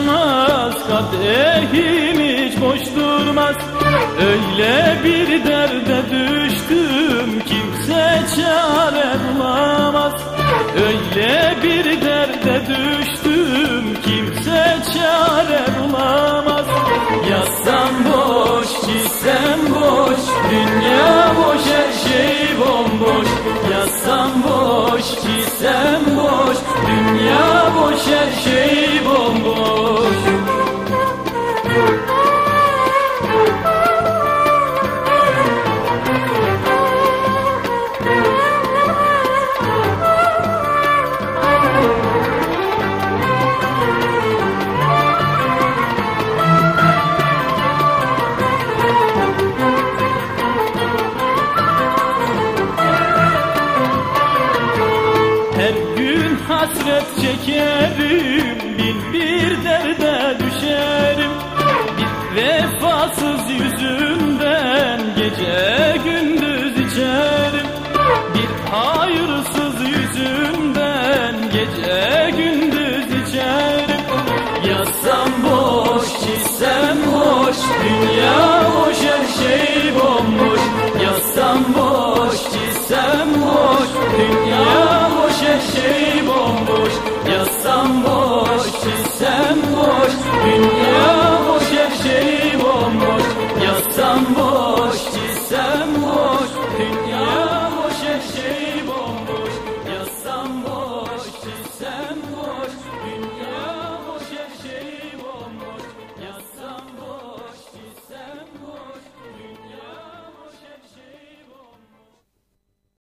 yanmaz Kadehim hiç boş durmaz. Öyle bir derde düştüm Kimse çare bulamaz. Öyle bir derde düştüm Kimse çare bulamaz. Yazsam boş, çizsem boş Dünya boş, her şey bomboş. Yazsam boş, çizsem boş hasret çekerim Bin bir derde düşerim. Bir vefasız yüzünden Gece gündüz içerim. Bir hayırsız shame.